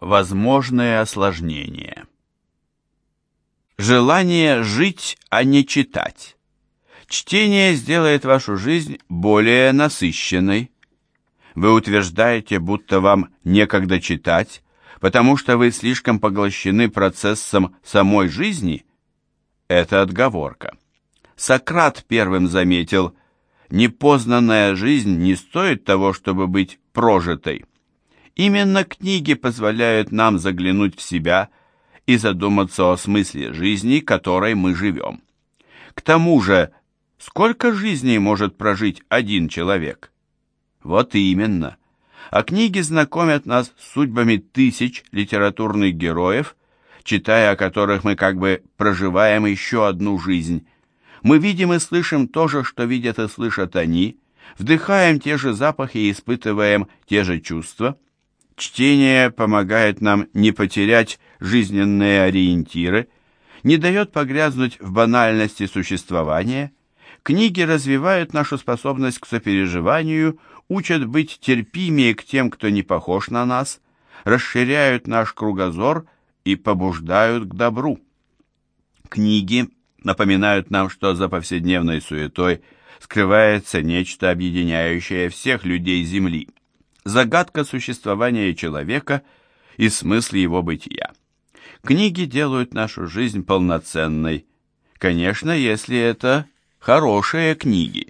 Возможные осложнения. Желание жить, а не читать. Чтение сделает вашу жизнь более насыщенной. Вы утверждаете, будто вам некогда читать, потому что вы слишком поглощены процессом самой жизни. Это отговорка. Сократ первым заметил, непознанная жизнь не стоит того, чтобы быть прожитой. Именно книги позволяют нам заглянуть в себя и задуматься о смысле жизни, которой мы живем. К тому же, сколько жизней может прожить один человек? Вот именно. А книги знакомят нас с судьбами тысяч литературных героев, читая о которых мы как бы проживаем еще одну жизнь. Мы видим и слышим то же, что видят и слышат они, вдыхаем те же запахи и испытываем те же чувства – Чтение помогает нам не потерять жизненные ориентиры, не дает погрязнуть в банальности существования. Книги развивают нашу способность к сопереживанию, учат быть терпимее к тем, кто не похож на нас, расширяют наш кругозор и побуждают к добру. Книги напоминают нам, что за повседневной суетой скрывается нечто, объединяющее всех людей Земли загадка существования человека и смысл его бытия. Книги делают нашу жизнь полноценной, конечно, если это хорошие книги –